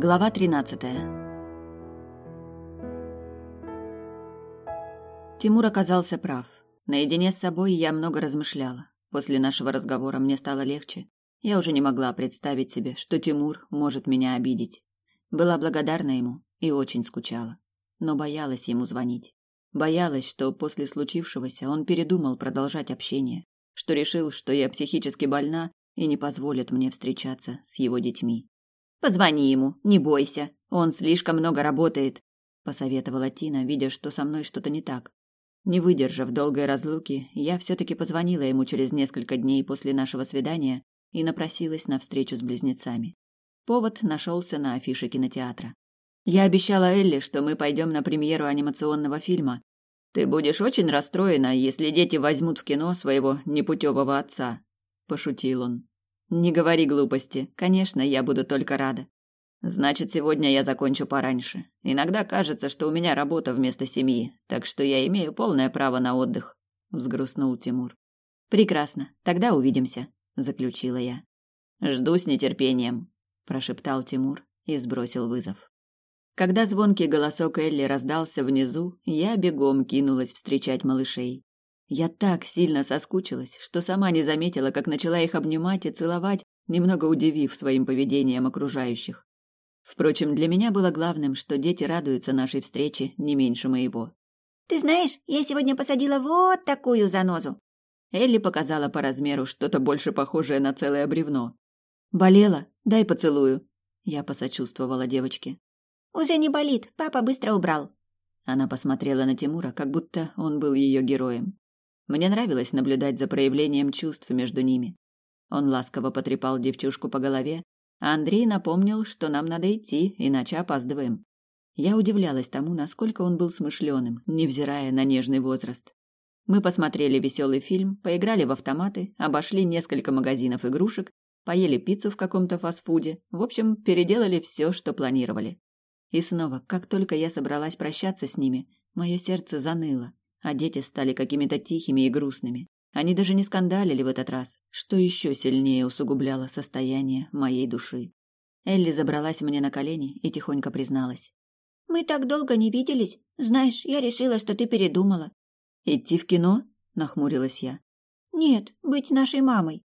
Глава 13. Тимур оказался прав. Наедине с собой я много размышляла. После нашего разговора мне стало легче. Я уже не могла представить себе, что Тимур может меня обидеть. Была благодарна ему и очень скучала, но боялась ему звонить. Боялась, что после случившегося он передумал продолжать общение, что решил, что я психически больна и не позволит мне встречаться с его детьми. Позвони ему, не бойся. Он слишком много работает, посоветовала Тина, видя, что со мной что-то не так. Не выдержав долгой разлуки, я все таки позвонила ему через несколько дней после нашего свидания и напросилась на встречу с близнецами. Повод нашелся на афише кинотеатра. Я обещала Элли, что мы пойдем на премьеру анимационного фильма. Ты будешь очень расстроена, если дети возьмут в кино своего непутевого отца, пошутил он. Не говори глупости. Конечно, я буду только рада. Значит, сегодня я закончу пораньше. Иногда кажется, что у меня работа вместо семьи, так что я имею полное право на отдых, взгрустнул Тимур. Прекрасно. Тогда увидимся, заключила я. Жду с нетерпением, прошептал Тимур и сбросил вызов. Когда звонкий голосок Элли раздался внизу, я бегом кинулась встречать малышей. Я так сильно соскучилась, что сама не заметила, как начала их обнимать и целовать, немного удивив своим поведением окружающих. Впрочем, для меня было главным, что дети радуются нашей встрече не меньше моего. «Ты знаешь, я сегодня посадила вот такую занозу!» Элли показала по размеру что-то больше похожее на целое бревно. «Болела? Дай поцелую!» Я посочувствовала девочке. «Уже не болит, папа быстро убрал!» Она посмотрела на Тимура, как будто он был ее героем. Мне нравилось наблюдать за проявлением чувств между ними. Он ласково потрепал девчушку по голове, а Андрей напомнил, что нам надо идти, иначе опаздываем. Я удивлялась тому, насколько он был смышленым, невзирая на нежный возраст. Мы посмотрели веселый фильм, поиграли в автоматы, обошли несколько магазинов игрушек, поели пиццу в каком-то фастфуде, в общем, переделали все, что планировали. И снова, как только я собралась прощаться с ними, мое сердце заныло а дети стали какими-то тихими и грустными. Они даже не скандалили в этот раз, что еще сильнее усугубляло состояние моей души. Элли забралась мне на колени и тихонько призналась. «Мы так долго не виделись. Знаешь, я решила, что ты передумала». «Идти в кино?» – нахмурилась я. «Нет, быть нашей мамой».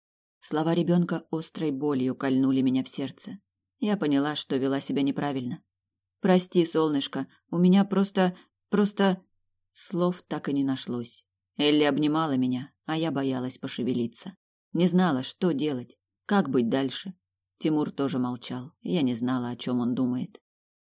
Слова ребенка острой болью кольнули меня в сердце. Я поняла, что вела себя неправильно. «Прости, солнышко, у меня просто... просто...» Слов так и не нашлось. Элли обнимала меня, а я боялась пошевелиться. Не знала, что делать, как быть дальше. Тимур тоже молчал. Я не знала, о чем он думает.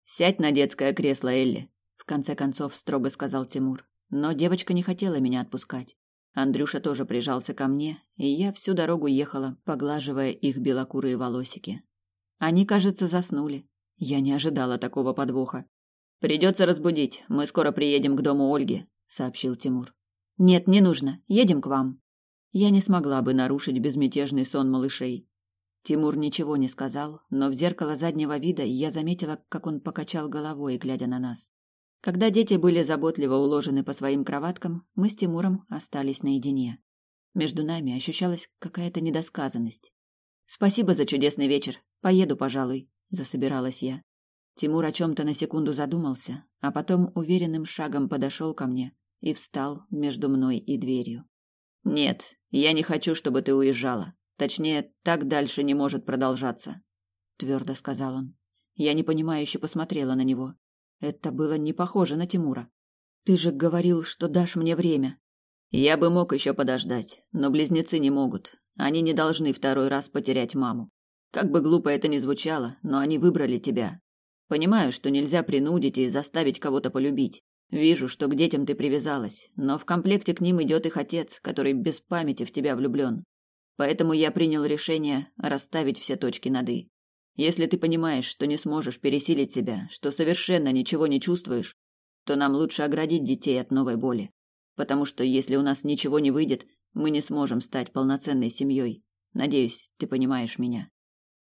«Сядь на детское кресло, Элли», — в конце концов строго сказал Тимур. Но девочка не хотела меня отпускать. Андрюша тоже прижался ко мне, и я всю дорогу ехала, поглаживая их белокурые волосики. Они, кажется, заснули. Я не ожидала такого подвоха. Придется разбудить. Мы скоро приедем к дому Ольги, сообщил Тимур. Нет, не нужно. Едем к вам. Я не смогла бы нарушить безмятежный сон малышей. Тимур ничего не сказал, но в зеркало заднего вида я заметила, как он покачал головой, глядя на нас. Когда дети были заботливо уложены по своим кроваткам, мы с Тимуром остались наедине. Между нами ощущалась какая-то недосказанность. Спасибо за чудесный вечер. Поеду, пожалуй, засобиралась я. Тимур о чем-то на секунду задумался, а потом уверенным шагом подошел ко мне и встал между мной и дверью. «Нет, я не хочу, чтобы ты уезжала. Точнее, так дальше не может продолжаться», — твердо сказал он. Я непонимающе посмотрела на него. Это было не похоже на Тимура. «Ты же говорил, что дашь мне время». «Я бы мог еще подождать, но близнецы не могут. Они не должны второй раз потерять маму. Как бы глупо это ни звучало, но они выбрали тебя, Понимаю, что нельзя принудить и заставить кого-то полюбить. Вижу, что к детям ты привязалась, но в комплекте к ним идет их отец, который без памяти в тебя влюблен. Поэтому я принял решение расставить все точки над «и». Если ты понимаешь, что не сможешь пересилить себя, что совершенно ничего не чувствуешь, то нам лучше оградить детей от новой боли. Потому что если у нас ничего не выйдет, мы не сможем стать полноценной семьей. Надеюсь, ты понимаешь меня.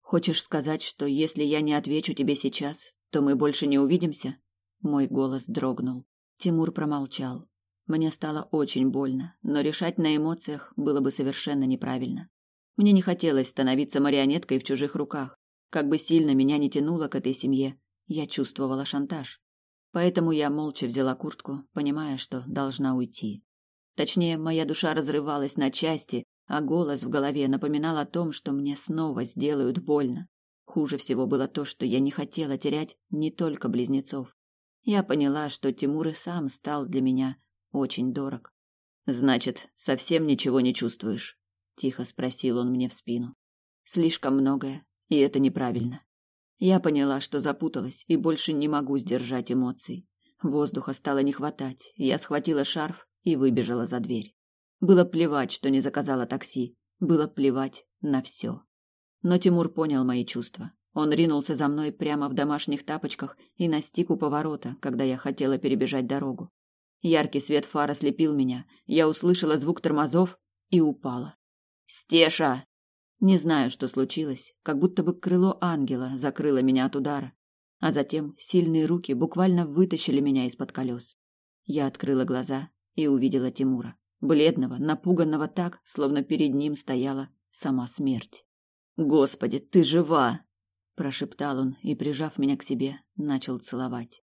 Хочешь сказать, что если я не отвечу тебе сейчас, то мы больше не увидимся? Мой голос дрогнул. Тимур промолчал. Мне стало очень больно, но решать на эмоциях было бы совершенно неправильно. Мне не хотелось становиться марионеткой в чужих руках. Как бы сильно меня не тянуло к этой семье, я чувствовала шантаж. Поэтому я молча взяла куртку, понимая, что должна уйти. Точнее, моя душа разрывалась на части, а голос в голове напоминал о том, что мне снова сделают больно. Хуже всего было то, что я не хотела терять не только близнецов. Я поняла, что Тимур и сам стал для меня очень дорог. Значит, совсем ничего не чувствуешь? тихо спросил он мне в спину. Слишком многое, и это неправильно. Я поняла, что запуталась и больше не могу сдержать эмоций. Воздуха стало не хватать. Я схватила шарф и выбежала за дверь. Было плевать, что не заказала такси. Было плевать на все. Но Тимур понял мои чувства. Он ринулся за мной прямо в домашних тапочках и настиг у поворота, когда я хотела перебежать дорогу. Яркий свет фар ослепил меня. Я услышала звук тормозов и упала. «Стеша!» Не знаю, что случилось, как будто бы крыло ангела закрыло меня от удара, а затем сильные руки буквально вытащили меня из-под колес. Я открыла глаза и увидела Тимура, бледного, напуганного так, словно перед ним стояла сама смерть. «Господи, ты жива!» – прошептал он и, прижав меня к себе, начал целовать.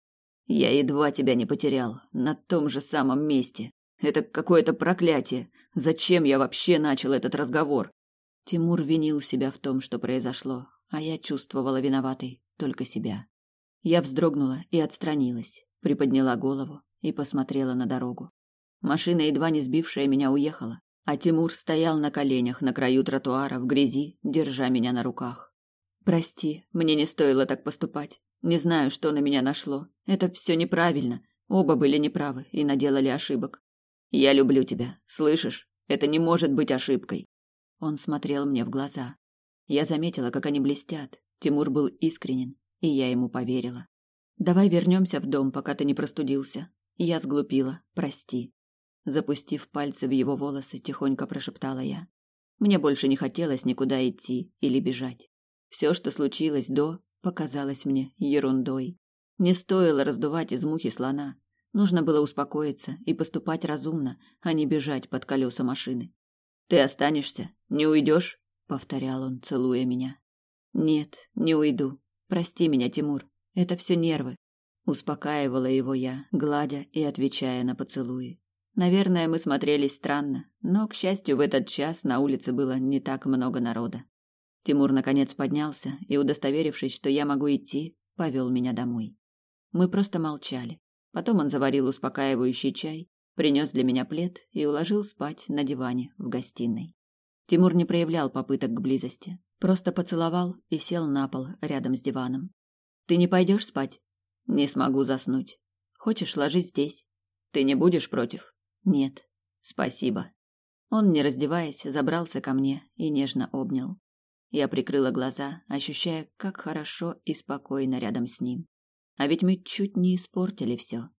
«Я едва тебя не потерял, на том же самом месте. Это какое-то проклятие. Зачем я вообще начал этот разговор?» Тимур винил себя в том, что произошло, а я чувствовала виноватой только себя. Я вздрогнула и отстранилась, приподняла голову и посмотрела на дорогу. Машина, едва не сбившая меня, уехала, а Тимур стоял на коленях на краю тротуара в грязи, держа меня на руках. «Прости, мне не стоило так поступать. Не знаю, что на меня нашло. Это все неправильно. Оба были неправы и наделали ошибок. Я люблю тебя, слышишь? Это не может быть ошибкой. Он смотрел мне в глаза. Я заметила, как они блестят. Тимур был искренен, и я ему поверила. Давай вернемся в дом, пока ты не простудился. Я сглупила, прости. Запустив пальцы в его волосы, тихонько прошептала я. Мне больше не хотелось никуда идти или бежать. Все, что случилось до, показалось мне ерундой. Не стоило раздувать из мухи слона. Нужно было успокоиться и поступать разумно, а не бежать под колеса машины. Ты останешься? Не уйдешь? повторял он, целуя меня. Нет, не уйду. Прости меня, Тимур. Это все нервы. Успокаивала его я, гладя и отвечая на поцелуи. Наверное, мы смотрелись странно, но, к счастью, в этот час на улице было не так много народа. Тимур наконец поднялся и, удостоверившись, что я могу идти, повел меня домой. Мы просто молчали. Потом он заварил успокаивающий чай принес для меня плед и уложил спать на диване в гостиной. Тимур не проявлял попыток к близости, просто поцеловал и сел на пол рядом с диваном. Ты не пойдешь спать? Не смогу заснуть. Хочешь, ложись здесь. Ты не будешь против? Нет. Спасибо. Он, не раздеваясь, забрался ко мне и нежно обнял. Я прикрыла глаза, ощущая, как хорошо и спокойно рядом с ним. А ведь мы чуть не испортили все.